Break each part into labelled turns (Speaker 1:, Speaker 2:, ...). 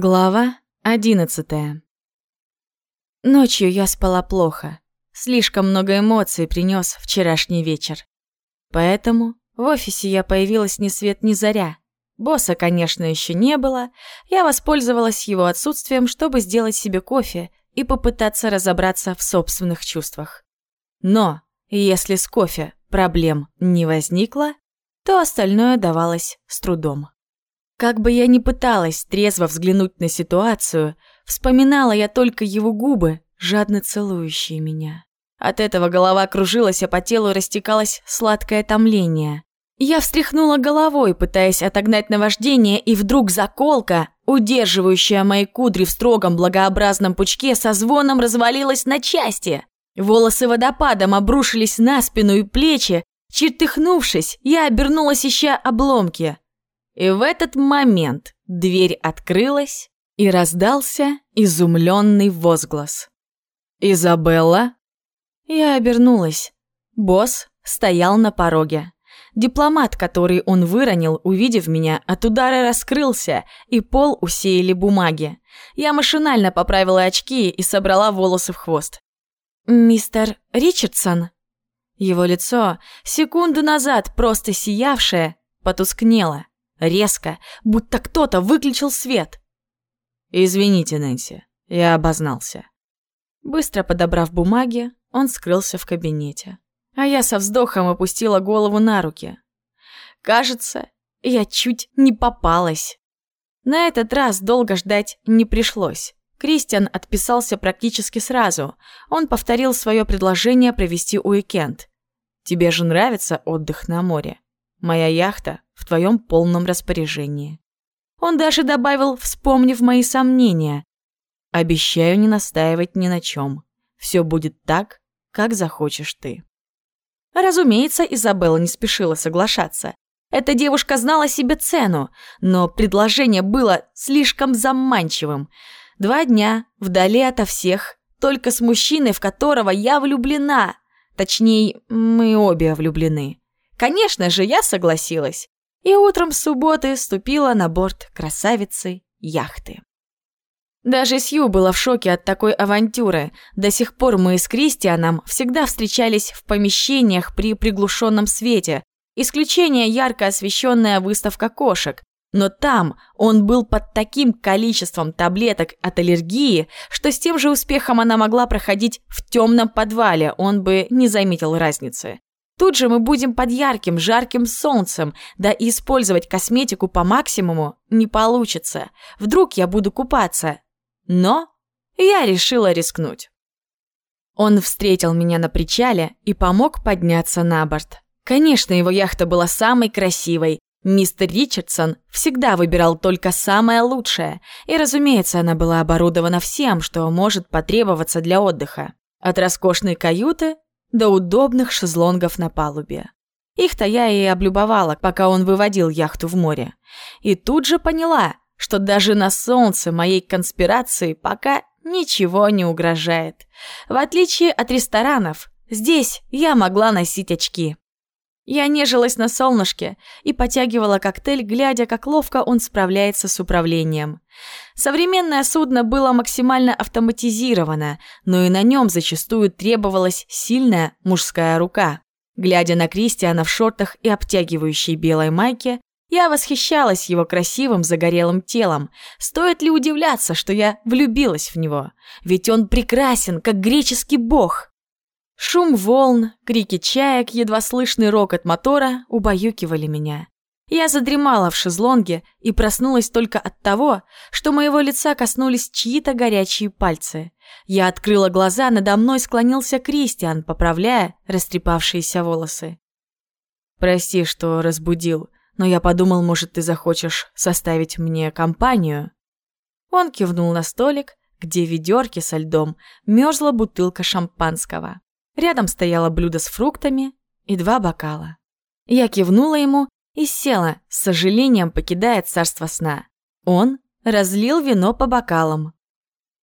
Speaker 1: Глава одиннадцатая. Ночью я спала плохо. Слишком много эмоций принес вчерашний вечер. Поэтому в офисе я появилась ни свет ни заря. Босса, конечно, еще не было. Я воспользовалась его отсутствием, чтобы сделать себе кофе и попытаться разобраться в собственных чувствах. Но если с кофе проблем не возникло, то остальное давалось с трудом. Как бы я ни пыталась трезво взглянуть на ситуацию, вспоминала я только его губы, жадно целующие меня. От этого голова кружилась, а по телу растекалось сладкое томление. Я встряхнула головой, пытаясь отогнать наваждение, и вдруг заколка, удерживающая мои кудри в строгом благообразном пучке, со звоном развалилась на части. Волосы водопадом обрушились на спину и плечи. Чертыхнувшись, я обернулась, ища обломки. И в этот момент дверь открылась, и раздался изумленный возглас. «Изабелла?» Я обернулась. Босс стоял на пороге. Дипломат, который он выронил, увидев меня, от удара раскрылся, и пол усеяли бумаги. Я машинально поправила очки и собрала волосы в хвост. «Мистер Ричардсон?» Его лицо, секунду назад просто сиявшее, потускнело. Резко, будто кто-то выключил свет.
Speaker 2: «Извините, Нэнси, я обознался».
Speaker 1: Быстро подобрав бумаги, он скрылся в кабинете. А я со вздохом опустила голову на руки. Кажется, я чуть не попалась. На этот раз долго ждать не пришлось. Кристиан отписался практически сразу. Он повторил свое предложение провести уикенд. «Тебе же нравится отдых на море?» Моя яхта в твоем полном распоряжении. Он даже добавил, вспомнив мои сомнения. Обещаю не настаивать ни на чем. Все будет так, как захочешь ты. Разумеется, Изабелла не спешила соглашаться. Эта девушка знала себе цену, но предложение было слишком заманчивым. Два дня, вдали ото всех, только с мужчиной, в которого я влюблена. Точнее, мы обе влюблены. Конечно же, я согласилась. И утром субботы ступила на борт красавицы яхты. Даже Сью была в шоке от такой авантюры. До сих пор мы с Кристианом всегда встречались в помещениях при приглушенном свете. Исключение ярко освещенная выставка кошек. Но там он был под таким количеством таблеток от аллергии, что с тем же успехом она могла проходить в темном подвале, он бы не заметил разницы. Тут же мы будем под ярким, жарким солнцем, да и использовать косметику по максимуму не получится. Вдруг я буду купаться. Но я решила рискнуть. Он встретил меня на причале и помог подняться на борт. Конечно, его яхта была самой красивой. Мистер Ричардсон всегда выбирал только самое лучшее, и, разумеется, она была оборудована всем, что может потребоваться для отдыха. От роскошной каюты до удобных шезлонгов на палубе. Их-то я и облюбовала, пока он выводил яхту в море. И тут же поняла, что даже на солнце моей конспирации пока ничего не угрожает. В отличие от ресторанов, здесь я могла носить очки. Я нежилась на солнышке и потягивала коктейль, глядя, как ловко он справляется с управлением. Современное судно было максимально автоматизировано, но и на нем зачастую требовалась сильная мужская рука. Глядя на Кристиана в шортах и обтягивающей белой майке, я восхищалась его красивым загорелым телом. Стоит ли удивляться, что я влюбилась в него? Ведь он прекрасен, как греческий бог. Шум волн, крики чаек, едва слышный рокот мотора убаюкивали меня. Я задремала в шезлонге и проснулась только от того, что моего лица коснулись чьи-то горячие пальцы. Я открыла глаза, надо мной склонился Кристиан, поправляя растрепавшиеся волосы. «Прости, что разбудил, но я подумал, может, ты захочешь составить мне компанию?» Он кивнул на столик, где в ведерке со льдом мерзла бутылка шампанского. Рядом стояло блюдо с фруктами и два бокала. Я кивнула ему и села, с сожалением покидая царство сна. Он разлил вино по бокалам.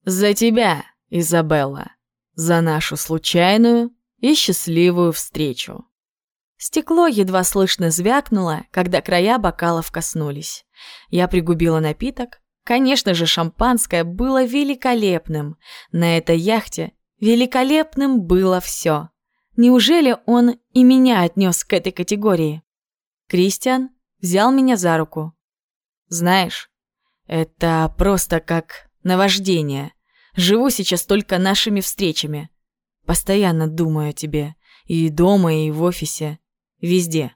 Speaker 1: «За тебя, Изабелла! За нашу случайную и счастливую встречу!» Стекло едва слышно звякнуло, когда края бокалов коснулись. Я пригубила напиток, Конечно же, шампанское было великолепным. На этой яхте великолепным было все. Неужели он и меня отнес к этой категории? Кристиан взял меня за руку. Знаешь, это просто как наваждение. Живу сейчас только нашими встречами. Постоянно думаю о тебе. И дома, и в офисе. Везде.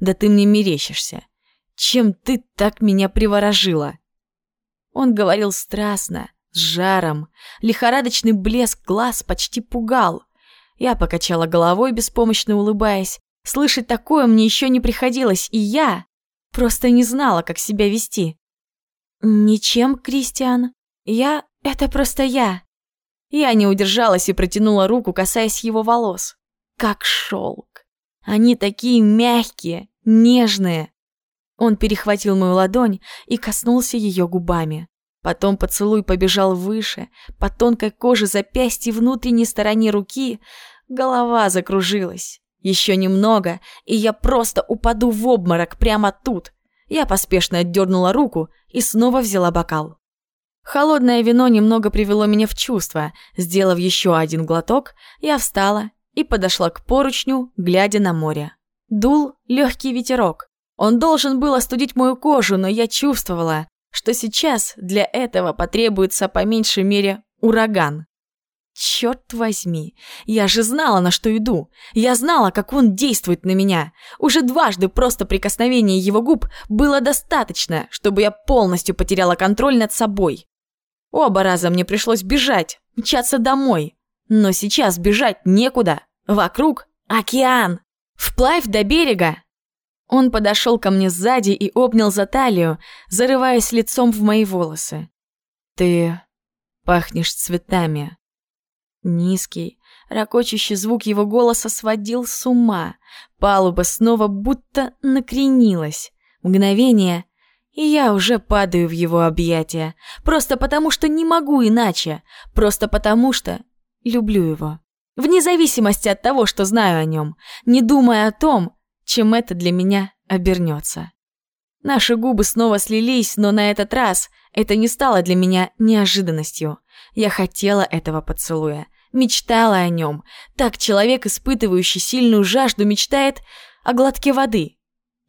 Speaker 1: Да ты мне мерещишься. Чем ты так меня приворожила?» Он говорил страстно, с жаром. Лихорадочный блеск глаз почти пугал. Я покачала головой, беспомощно улыбаясь. Слышать такое мне еще не приходилось, и я просто не знала, как себя вести. «Ничем, Кристиан. Я — это просто я». Я не удержалась и протянула руку, касаясь его волос. Как шелк. Они такие мягкие, нежные. Он перехватил мою ладонь и коснулся ее губами. Потом поцелуй побежал выше, по тонкой коже запястья внутренней стороне руки. Голова закружилась. Еще немного, и я просто упаду в обморок прямо тут. Я поспешно отдернула руку и снова взяла бокал. Холодное вино немного привело меня в чувство. Сделав еще один глоток, я встала и подошла к поручню, глядя на море. Дул легкий ветерок. Он должен был остудить мою кожу, но я чувствовала, что сейчас для этого потребуется по меньшей мере ураган. Черт возьми, я же знала, на что иду. Я знала, как он действует на меня. Уже дважды просто прикосновение его губ было достаточно, чтобы я полностью потеряла контроль над собой. Оба раза мне пришлось бежать, мчаться домой. Но сейчас бежать некуда. Вокруг океан. Вплавь до берега. Он подошел ко мне сзади и обнял за талию, зарываясь лицом в мои волосы. «Ты пахнешь цветами». Низкий, ракочущий звук его голоса сводил с ума. Палуба снова будто накренилась. Мгновение, и я уже падаю в его объятия. Просто потому, что не могу иначе. Просто потому, что люблю его. Вне зависимости от того, что знаю о нем. Не думая о том, чем это для меня обернется. Наши губы снова слились, но на этот раз это не стало для меня неожиданностью. Я хотела этого поцелуя, мечтала о нем. Так человек, испытывающий сильную жажду, мечтает о глотке воды.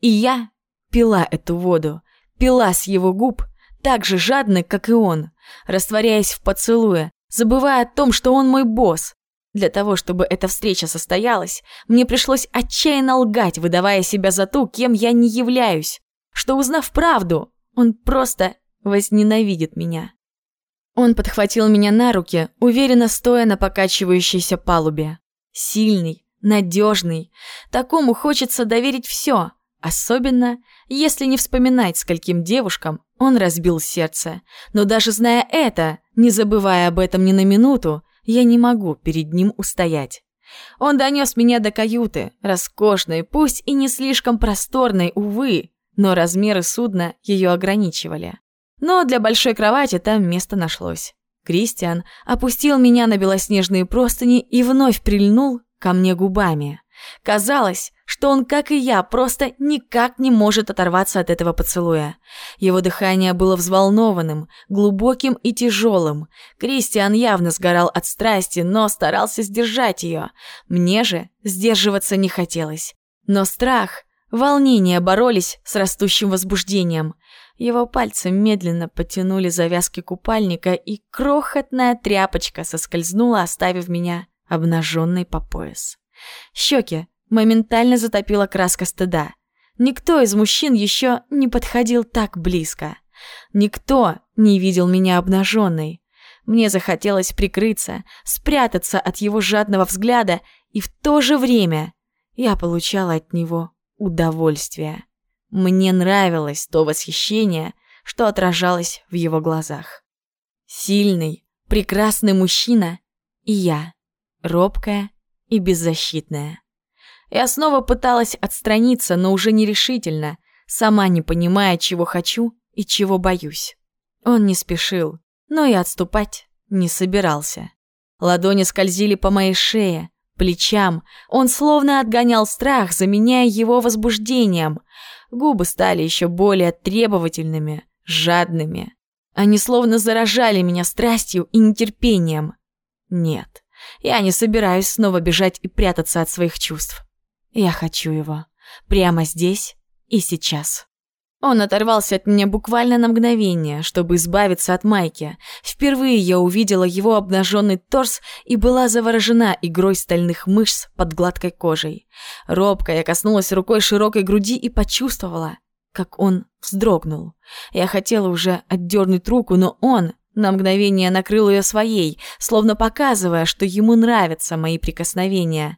Speaker 1: И я пила эту воду, пила с его губ, так же жадно, как и он, растворяясь в поцелуе, забывая о том, что он мой босс, для того, чтобы эта встреча состоялась, мне пришлось отчаянно лгать, выдавая себя за ту, кем я не являюсь. Что, узнав правду, он просто возненавидит меня. Он подхватил меня на руки, уверенно стоя на покачивающейся палубе. Сильный, надежный. Такому хочется доверить все, особенно если не вспоминать, скольким девушкам он разбил сердце. Но даже зная это, не забывая об этом ни на минуту, я не могу перед ним устоять. Он донес меня до каюты, роскошной, пусть и не слишком просторной, увы, но размеры судна ее ограничивали. Но для большой кровати там место нашлось. Кристиан опустил меня на белоснежные простыни и вновь прильнул ко мне губами. Казалось, что он, как и я, просто никак не может оторваться от этого поцелуя. Его дыхание было взволнованным, глубоким и тяжелым. Кристиан явно сгорал от страсти, но старался сдержать ее. Мне же сдерживаться не хотелось. Но страх, волнение боролись с растущим возбуждением. Его пальцы медленно потянули завязки купальника, и крохотная тряпочка соскользнула, оставив меня обнаженной по пояс. Щеки моментально затопила краска стыда. Никто из мужчин еще не подходил так близко. Никто не видел меня обнаженной. Мне захотелось прикрыться, спрятаться от его жадного взгляда, и в то же время я получала от него удовольствие. Мне нравилось то восхищение, что отражалось в его глазах. Сильный, прекрасный мужчина и я, робкая и беззащитная. Я снова пыталась отстраниться, но уже нерешительно, сама не понимая, чего хочу и чего боюсь. Он не спешил, но и отступать не собирался. Ладони скользили по моей шее, плечам. Он словно отгонял страх, заменяя его возбуждением. Губы стали еще более требовательными, жадными. Они словно заражали меня страстью и нетерпением. Нет, я не собираюсь снова бежать и прятаться от своих чувств. Я хочу его. Прямо здесь и сейчас. Он оторвался от меня буквально на мгновение, чтобы избавиться от майки. Впервые я увидела его обнаженный торс и была заворожена игрой стальных мышц под гладкой кожей. Робко я коснулась рукой широкой груди и почувствовала, как он вздрогнул. Я хотела уже отдернуть руку, но он на мгновение накрыл ее своей, словно показывая, что ему нравятся мои прикосновения.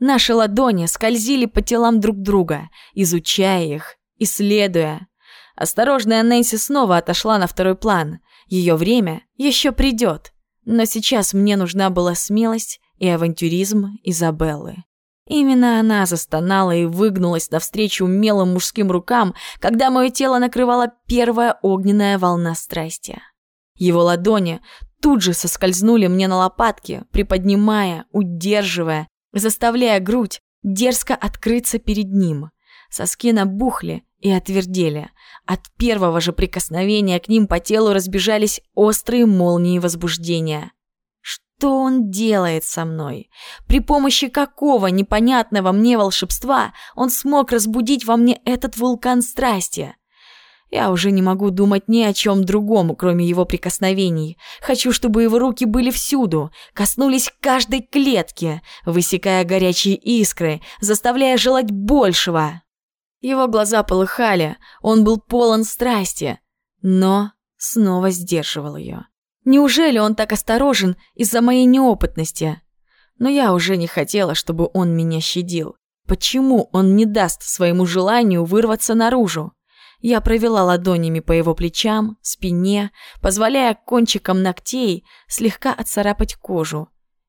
Speaker 1: Наши ладони скользили по телам друг друга, изучая их, исследуя. Осторожная Нэнси снова отошла на второй план. Ее время еще придет. Но сейчас мне нужна была смелость и авантюризм Изабеллы. Именно она застонала и выгнулась навстречу умелым мужским рукам, когда мое тело накрывала первая огненная волна страсти. Его ладони тут же соскользнули мне на лопатки, приподнимая, удерживая, заставляя грудь дерзко открыться перед ним. Соски набухли и отвердели. От первого же прикосновения к ним по телу разбежались острые молнии возбуждения. Что он делает со мной? При помощи какого непонятного мне волшебства он смог разбудить во мне этот вулкан страсти? Я уже не могу думать ни о чем другом, кроме его прикосновений. Хочу, чтобы его руки были всюду, коснулись каждой клетки, высекая горячие искры, заставляя желать большего. Его глаза полыхали, он был полон страсти, но снова сдерживал ее. Неужели он так осторожен из-за моей неопытности? Но я уже не хотела, чтобы он меня щадил. Почему он не даст своему желанию вырваться наружу? Я провела ладонями по его плечам, спине, позволяя кончикам ногтей слегка отцарапать кожу.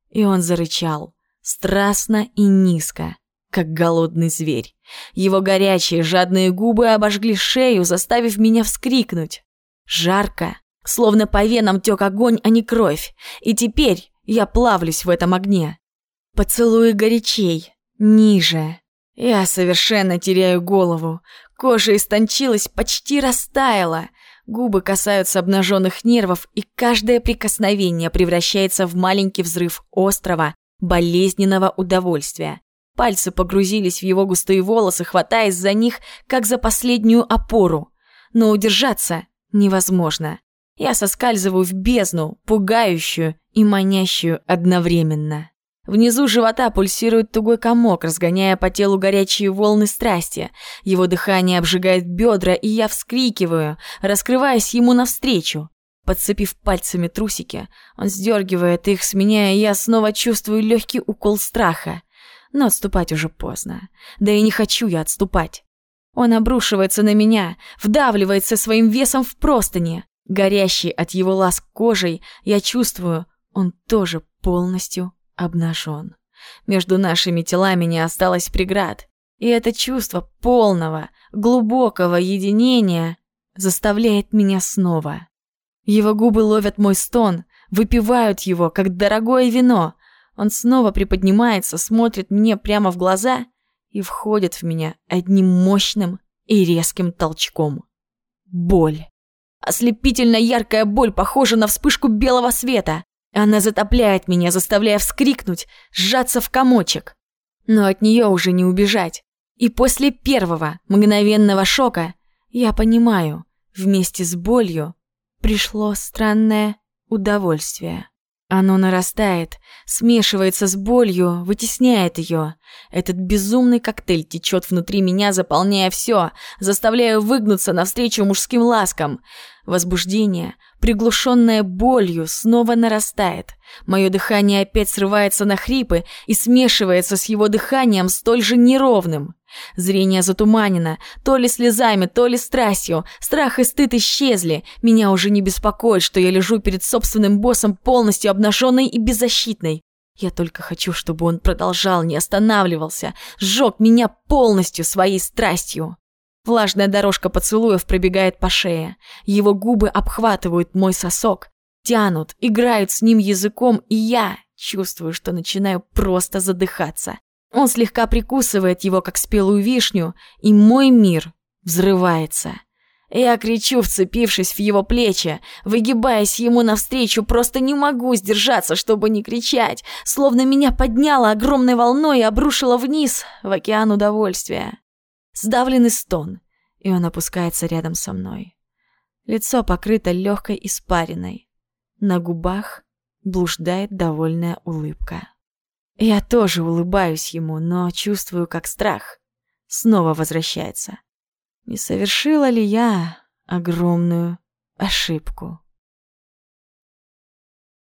Speaker 1: И он зарычал, страстно и низко, как голодный зверь. Его горячие, жадные губы обожгли шею, заставив меня вскрикнуть. Жарко, Словно по венам тек огонь, а не кровь. И теперь я плавлюсь в этом огне. Поцелуи горячей, ниже. Я совершенно теряю голову. Кожа истончилась, почти растаяла. Губы касаются обнаженных нервов, и каждое прикосновение превращается в маленький взрыв острого, болезненного удовольствия. Пальцы погрузились в его густые волосы, хватаясь за них, как за последнюю опору. Но удержаться невозможно. Я соскальзываю в бездну, пугающую и манящую одновременно. Внизу живота пульсирует тугой комок, разгоняя по телу горячие волны страсти. Его дыхание обжигает бедра, и я вскрикиваю, раскрываясь ему навстречу. Подцепив пальцами трусики, он сдергивает их с меня, и я снова чувствую легкий укол страха. Но отступать уже поздно. Да и не хочу я отступать. Он обрушивается на меня, вдавливается своим весом в простыни. Горящий от его ласк кожей, я чувствую, он тоже полностью обнажен. Между нашими телами не осталось преград, и это чувство полного, глубокого единения заставляет меня снова. Его губы ловят мой стон, выпивают его, как дорогое вино. Он снова приподнимается, смотрит мне прямо в глаза и входит в меня одним мощным и резким толчком. Боль. Ослепительно яркая боль похожа на вспышку белого света. Она затопляет меня, заставляя вскрикнуть, сжаться в комочек. Но от нее уже не убежать. И после первого мгновенного шока я понимаю, вместе с болью пришло странное удовольствие. Оно нарастает, смешивается с болью, вытесняет ее. Этот безумный коктейль течет внутри меня, заполняя все, заставляя выгнуться навстречу мужским ласкам. Возбуждение, приглушенное болью, снова нарастает. Мое дыхание опять срывается на хрипы и смешивается с его дыханием столь же неровным. Зрение затуманено, то ли слезами, то ли страстью. Страх и стыд исчезли. Меня уже не беспокоит, что я лежу перед собственным боссом полностью обнаженной и беззащитной. Я только хочу, чтобы он продолжал, не останавливался, сжег меня полностью своей страстью. Влажная дорожка поцелуев пробегает по шее. Его губы обхватывают мой сосок, тянут, играют с ним языком, и я чувствую, что начинаю просто задыхаться. Он слегка прикусывает его, как спелую вишню, и мой мир взрывается. Я кричу, вцепившись в его плечи, выгибаясь ему навстречу, просто не могу сдержаться, чтобы не кричать, словно меня подняло огромной волной и обрушило вниз в океан удовольствия. Сдавленный стон, и он опускается рядом со мной. Лицо покрыто легкой испариной. На губах блуждает довольная улыбка. Я тоже улыбаюсь ему, но чувствую, как страх снова возвращается. Не совершила ли я огромную ошибку?